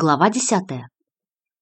Глава 10.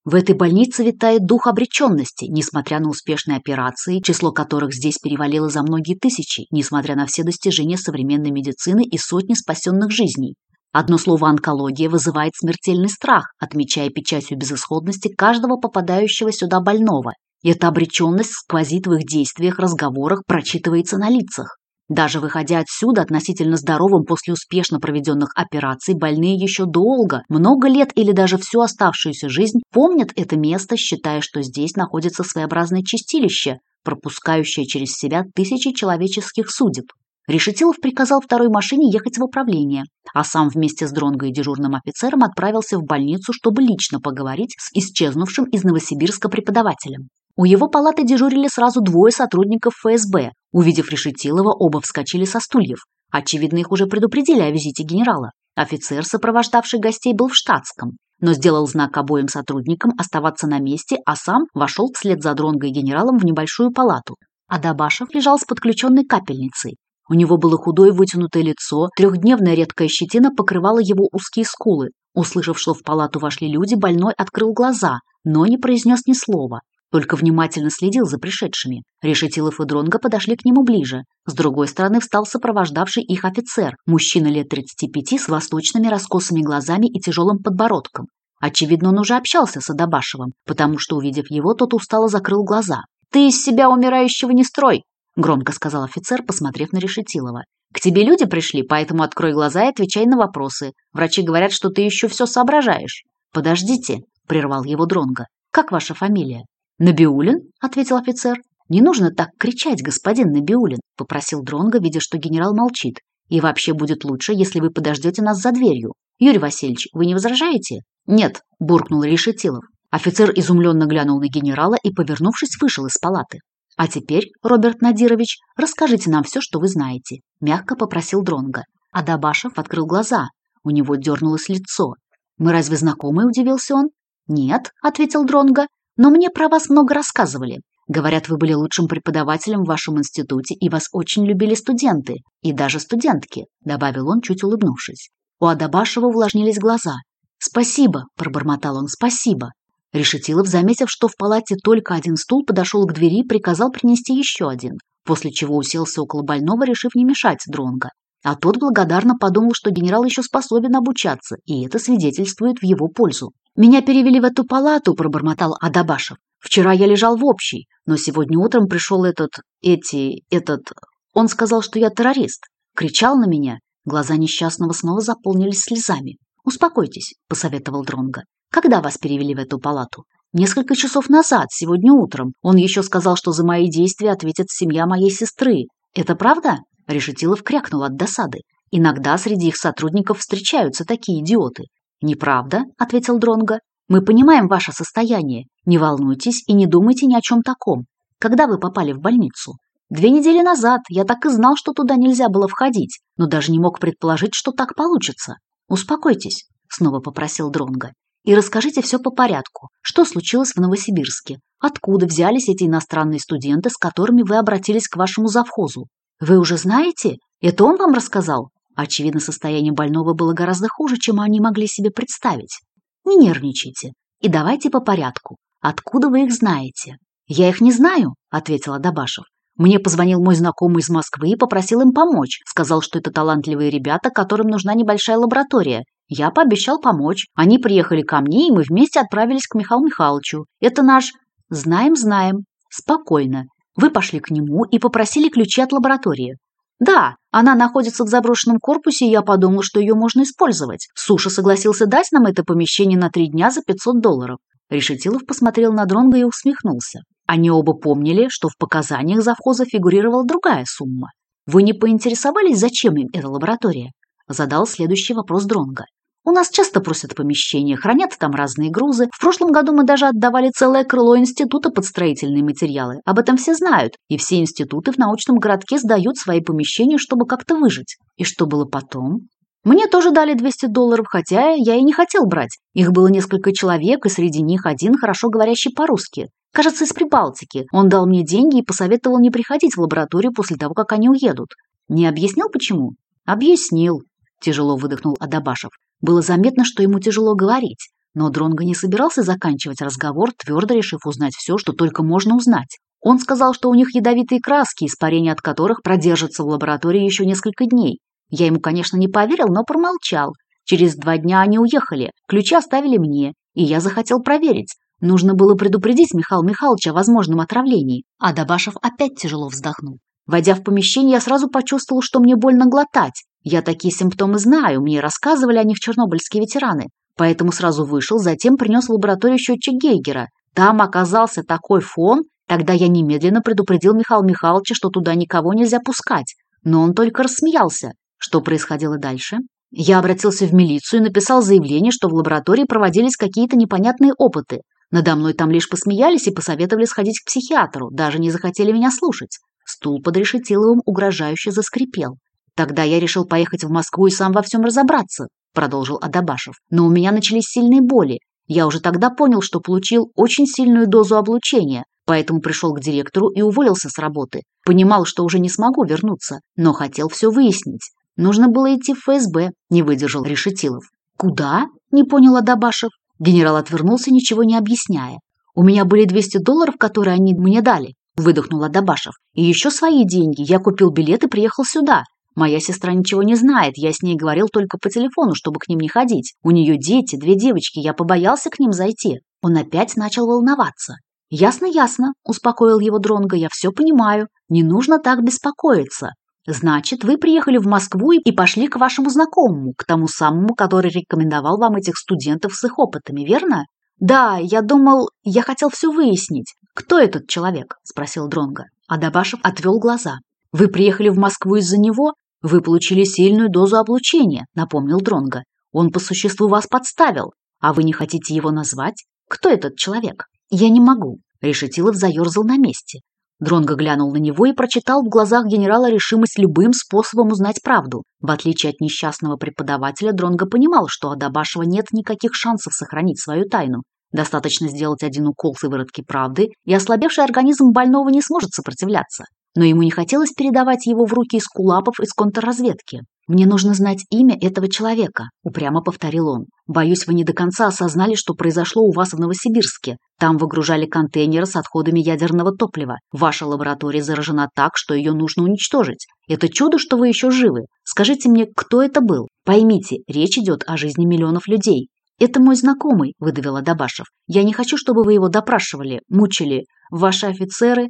В этой больнице витает дух обреченности, несмотря на успешные операции, число которых здесь перевалило за многие тысячи, несмотря на все достижения современной медицины и сотни спасенных жизней. Одно слово «онкология» вызывает смертельный страх, отмечая печатью безысходности каждого попадающего сюда больного. И эта обреченность сквозит в их действиях, разговорах, прочитывается на лицах. Даже выходя отсюда относительно здоровым после успешно проведенных операций, больные еще долго, много лет или даже всю оставшуюся жизнь помнят это место, считая, что здесь находится своеобразное чистилище, пропускающее через себя тысячи человеческих судеб. Решетилов приказал второй машине ехать в управление, а сам вместе с Дронго и дежурным офицером отправился в больницу, чтобы лично поговорить с исчезнувшим из Новосибирска преподавателем. У его палаты дежурили сразу двое сотрудников ФСБ. Увидев Решетилова, оба вскочили со стульев. Очевидно, их уже предупредили о визите генерала. Офицер, сопровождавший гостей, был в штатском, но сделал знак обоим сотрудникам оставаться на месте, а сам вошел вслед за Дронго и генералом в небольшую палату. Адабашев лежал с подключенной капельницей. У него было худое вытянутое лицо, трехдневная редкая щетина покрывала его узкие скулы. Услышав, что в палату вошли люди, больной открыл глаза, но не произнес ни слова. Только внимательно следил за пришедшими. Решетилов и Дронго подошли к нему ближе. С другой стороны встал сопровождавший их офицер, мужчина лет 35 с восточными раскосыми глазами и тяжелым подбородком. Очевидно, он уже общался с Адабашевым, потому что, увидев его, тот устало закрыл глаза. «Ты из себя умирающего не строй!» – громко сказал офицер, посмотрев на Решетилова. «К тебе люди пришли, поэтому открой глаза и отвечай на вопросы. Врачи говорят, что ты еще все соображаешь». «Подождите», – прервал его Дронго. «Как ваша фамилия?» «Набиулин?» — ответил офицер. «Не нужно так кричать, господин Набиулин», — попросил Дронго, видя, что генерал молчит. «И вообще будет лучше, если вы подождете нас за дверью. Юрий Васильевич, вы не возражаете?» «Нет», — буркнул Решетилов. Офицер изумленно глянул на генерала и, повернувшись, вышел из палаты. «А теперь, Роберт Надирович, расскажите нам все, что вы знаете», — мягко попросил Дронго. Адабашев открыл глаза. У него дернулось лицо. «Мы разве знакомы?» – удивился он. «Нет», – ответил Дронга. Но мне про вас много рассказывали. Говорят, вы были лучшим преподавателем в вашем институте, и вас очень любили студенты, и даже студентки», — добавил он, чуть улыбнувшись. У Адабашева увлажнились глаза. «Спасибо», — пробормотал он, — «спасибо». Решетилов, заметив, что в палате только один стул, подошел к двери и приказал принести еще один, после чего уселся около больного, решив не мешать Дронго. А тот благодарно подумал, что генерал еще способен обучаться, и это свидетельствует в его пользу. Меня перевели в эту палату, пробормотал Адабашев. Вчера я лежал в общей, но сегодня утром пришел этот... эти... этот... Он сказал, что я террорист. Кричал на меня. Глаза несчастного снова заполнились слезами. «Успокойтесь», — посоветовал Дронга. «Когда вас перевели в эту палату?» «Несколько часов назад, сегодня утром. Он еще сказал, что за мои действия ответит семья моей сестры. Это правда?» Решетилов крякнул от досады. «Иногда среди их сотрудников встречаются такие идиоты. «Неправда», — ответил Дронго. «Мы понимаем ваше состояние. Не волнуйтесь и не думайте ни о чем таком. Когда вы попали в больницу?» «Две недели назад. Я так и знал, что туда нельзя было входить, но даже не мог предположить, что так получится. Успокойтесь», — снова попросил Дронго. «И расскажите все по порядку. Что случилось в Новосибирске? Откуда взялись эти иностранные студенты, с которыми вы обратились к вашему завхозу? Вы уже знаете? Это он вам рассказал?» Очевидно, состояние больного было гораздо хуже, чем они могли себе представить. Не нервничайте и давайте по порядку. Откуда вы их знаете? Я их не знаю, ответила Дабашев. Мне позвонил мой знакомый из Москвы и попросил им помочь. Сказал, что это талантливые ребята, которым нужна небольшая лаборатория. Я пообещал помочь. Они приехали ко мне, и мы вместе отправились к Михаилу Михайловичу. Это наш... Знаем, знаем. Спокойно. Вы пошли к нему и попросили ключи от лаборатории. «Да, она находится в заброшенном корпусе, и я подумал, что ее можно использовать. Суша согласился дать нам это помещение на три дня за 500 долларов». Решетилов посмотрел на Дронга и усмехнулся. Они оба помнили, что в показаниях завхоза фигурировала другая сумма. «Вы не поинтересовались, зачем им эта лаборатория?» Задал следующий вопрос Дронга. У нас часто просят помещения, хранят там разные грузы. В прошлом году мы даже отдавали целое крыло института под строительные материалы. Об этом все знают, и все институты в научном городке сдают свои помещения, чтобы как-то выжить. И что было потом? Мне тоже дали 200 долларов, хотя я и не хотел брать. Их было несколько человек, и среди них один хорошо говорящий по-русски. Кажется, из Прибалтики. Он дал мне деньги и посоветовал не приходить в лабораторию после того, как они уедут. Не объяснил, почему? Объяснил, тяжело выдохнул Адабашев. Было заметно, что ему тяжело говорить, но Дронго не собирался заканчивать разговор, твердо решив узнать все, что только можно узнать. Он сказал, что у них ядовитые краски, испарение от которых продержится в лаборатории еще несколько дней. Я ему, конечно, не поверил, но промолчал. Через два дня они уехали, ключи оставили мне, и я захотел проверить. Нужно было предупредить Михаила Михайловича о возможном отравлении, а Дабашев опять тяжело вздохнул. Войдя в помещение, я сразу почувствовал, что мне больно глотать. Я такие симптомы знаю, мне рассказывали о них чернобыльские ветераны. Поэтому сразу вышел, затем принес в лабораторию счетчик Гейгера. Там оказался такой фон, тогда я немедленно предупредил Михаила Михайловича, что туда никого нельзя пускать. Но он только рассмеялся. Что происходило дальше? Я обратился в милицию и написал заявление, что в лаборатории проводились какие-то непонятные опыты. Надо мной там лишь посмеялись и посоветовали сходить к психиатру, даже не захотели меня слушать. Стул под решетиловым угрожающе заскрипел. Тогда я решил поехать в Москву и сам во всем разобраться, продолжил Адабашев. Но у меня начались сильные боли. Я уже тогда понял, что получил очень сильную дозу облучения, поэтому пришел к директору и уволился с работы. Понимал, что уже не смогу вернуться, но хотел все выяснить. Нужно было идти в ФСБ, не выдержал Решетилов. «Куда?» – не понял Адабашев. Генерал отвернулся, ничего не объясняя. «У меня были 200 долларов, которые они мне дали», – выдохнул Адабашев. «И еще свои деньги. Я купил билет и приехал сюда. Моя сестра ничего не знает, я с ней говорил только по телефону, чтобы к ним не ходить. У нее дети, две девочки, я побоялся к ним зайти. Он опять начал волноваться. «Ясно, ясно», – успокоил его Дронга. – «я все понимаю. Не нужно так беспокоиться. Значит, вы приехали в Москву и пошли к вашему знакомому, к тому самому, который рекомендовал вам этих студентов с их опытами, верно? Да, я думал, я хотел все выяснить. Кто этот человек? спросил Дронга. Адабашев отвел глаза. Вы приехали в Москву из-за него? Вы получили сильную дозу облучения, напомнил Дронга. Он по существу вас подставил, а вы не хотите его назвать? Кто этот человек? Я не могу. Решетилов заерзал на месте. Дронго глянул на него и прочитал в глазах генерала решимость любым способом узнать правду. В отличие от несчастного преподавателя, Дронго понимал, что у Адабашева нет никаких шансов сохранить свою тайну. Достаточно сделать один укол сыворотки правды, и ослабевший организм больного не сможет сопротивляться но ему не хотелось передавать его в руки скулапов из контрразведки. «Мне нужно знать имя этого человека», — упрямо повторил он. «Боюсь, вы не до конца осознали, что произошло у вас в Новосибирске. Там выгружали контейнеры с отходами ядерного топлива. Ваша лаборатория заражена так, что ее нужно уничтожить. Это чудо, что вы еще живы. Скажите мне, кто это был? Поймите, речь идет о жизни миллионов людей. «Это мой знакомый», — выдавила Дабашев. «Я не хочу, чтобы вы его допрашивали, мучили. Ваши офицеры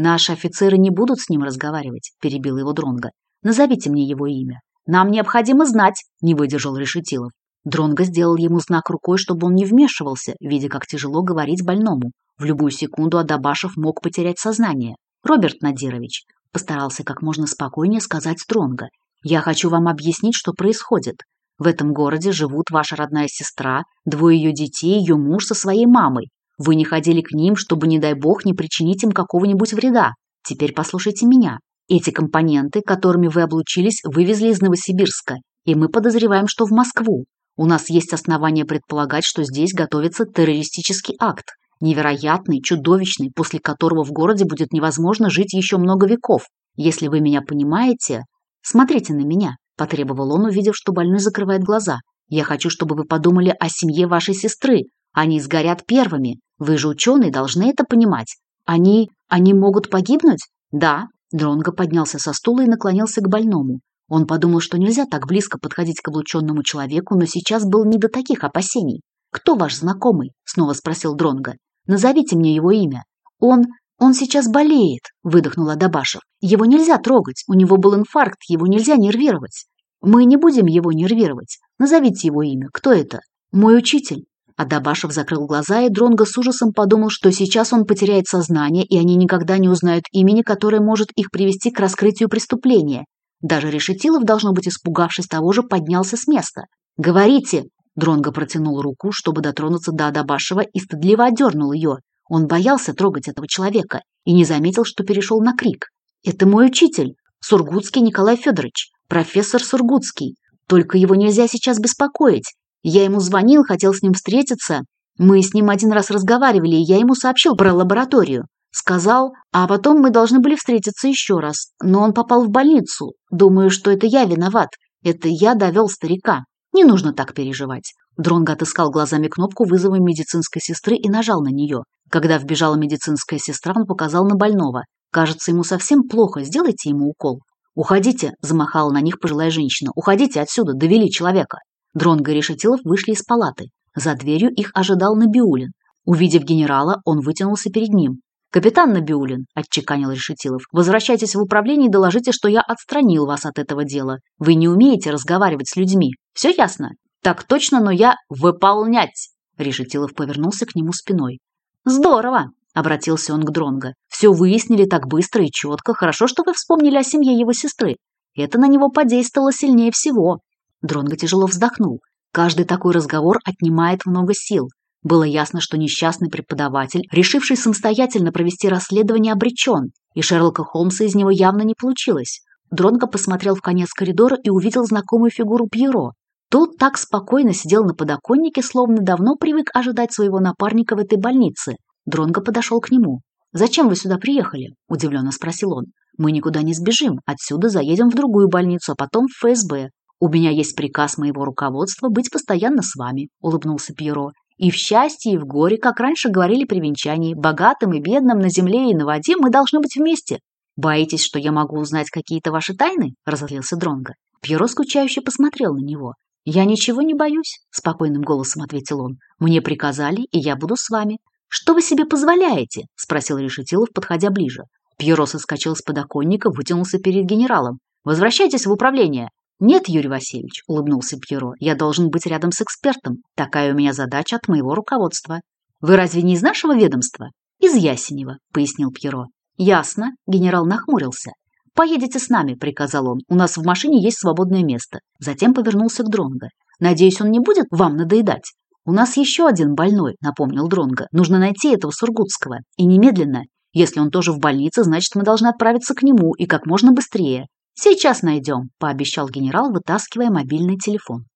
Наши офицеры не будут с ним разговаривать, перебил его Дронга. Назовите мне его имя. Нам необходимо знать, не выдержал Решетилов. Дронго сделал ему знак рукой, чтобы он не вмешивался, видя, как тяжело говорить больному. В любую секунду Адабашев мог потерять сознание. «Роберт Надирович», — постарался как можно спокойнее сказать Дронго, «я хочу вам объяснить, что происходит. В этом городе живут ваша родная сестра, двое ее детей, ее муж со своей мамой. Вы не ходили к ним, чтобы, не дай бог, не причинить им какого-нибудь вреда. Теперь послушайте меня. Эти компоненты, которыми вы облучились, вывезли из Новосибирска, и мы подозреваем, что в Москву. У нас есть основания предполагать, что здесь готовится террористический акт. Невероятный, чудовищный, после которого в городе будет невозможно жить еще много веков. Если вы меня понимаете... Смотрите на меня, потребовал он, увидев, что больной закрывает глаза. Я хочу, чтобы вы подумали о семье вашей сестры, они сгорят первыми. Вы же ученые должны это понимать. Они... они могут погибнуть? Да. Дронго поднялся со стула и наклонился к больному. Он подумал, что нельзя так близко подходить к облученному человеку, но сейчас был не до таких опасений. «Кто ваш знакомый?» — снова спросил Дронго. «Назовите мне его имя». «Он... он сейчас болеет», — выдохнула Дабаша. «Его нельзя трогать, у него был инфаркт, его нельзя нервировать». «Мы не будем его нервировать. Назовите его имя. Кто это?» «Мой учитель». Отдабашев закрыл глаза, и Дронго с ужасом подумал, что сейчас он потеряет сознание, и они никогда не узнают имени, которое может их привести к раскрытию преступления. Даже Решетилов, должно быть испугавшись того же, поднялся с места. «Говорите!» Дронго протянул руку, чтобы дотронуться до Адабашева и стыдливо отдернул ее. Он боялся трогать этого человека и не заметил, что перешел на крик. «Это мой учитель, Сургутский Николай Федорович, профессор Сургутский. Только его нельзя сейчас беспокоить. Я ему звонил, хотел с ним встретиться. Мы с ним один раз разговаривали, и я ему сообщил про лабораторию. Сказал, а потом мы должны были встретиться еще раз, но он попал в больницу. Думаю, что это я виноват. Это я довел старика. Не нужно так переживать. Дронго отыскал глазами кнопку вызова медицинской сестры и нажал на нее. Когда вбежала медицинская сестра, он показал на больного. Кажется, ему совсем плохо, сделайте ему укол. «Уходите!» – замахала на них пожилая женщина. «Уходите отсюда, довели человека!» Дронго и Решетилов вышли из палаты. За дверью их ожидал Набиулин. Увидев генерала, он вытянулся перед ним. «Капитан Набиулин», — отчеканил Решетилов, — «возвращайтесь в управление и доложите, что я отстранил вас от этого дела. Вы не умеете разговаривать с людьми. Все ясно?» «Так точно, но я выполнять!» Решетилов повернулся к нему спиной. «Здорово!» — обратился он к Дронго. «Все выяснили так быстро и четко. Хорошо, что вы вспомнили о семье его сестры. Это на него подействовало сильнее всего. Дронго тяжело вздохнул. Каждый такой разговор отнимает много сил. Было ясно, что несчастный преподаватель, решивший самостоятельно провести расследование, обречен, и Шерлока Холмса из него явно не получилось. Дронго посмотрел в конец коридора и увидел знакомую фигуру Пьеро. Тот так спокойно сидел на подоконнике, словно давно привык ожидать своего напарника в этой больнице. Дронго подошел к нему. «Зачем вы сюда приехали?» – удивленно спросил он. «Мы никуда не сбежим. Отсюда заедем в другую больницу, а потом в ФСБ. «У меня есть приказ моего руководства быть постоянно с вами», — улыбнулся Пьеро. «И в счастье, и в горе, как раньше говорили при венчании, богатым и бедным, на земле и на воде мы должны быть вместе. Боитесь, что я могу узнать какие-то ваши тайны?» — разозлился Дронго. Пьеро скучающе посмотрел на него. «Я ничего не боюсь», — спокойным голосом ответил он. «Мне приказали, и я буду с вами». «Что вы себе позволяете?» — спросил Решетилов, подходя ближе. Пьеро соскочил с подоконника, вытянулся перед генералом. «Возвращайтесь в управление!» «Нет, Юрий Васильевич», — улыбнулся Пьеро, — «я должен быть рядом с экспертом. Такая у меня задача от моего руководства». «Вы разве не из нашего ведомства?» «Из Ясенева», — пояснил Пьеро. «Ясно», — генерал нахмурился. «Поедете с нами», — приказал он. «У нас в машине есть свободное место». Затем повернулся к Дронго. «Надеюсь, он не будет вам надоедать?» «У нас еще один больной», — напомнил Дронго. «Нужно найти этого Сургутского. И немедленно. Если он тоже в больнице, значит, мы должны отправиться к нему и как можно быстрее. «Сейчас найдем», — пообещал генерал, вытаскивая мобильный телефон.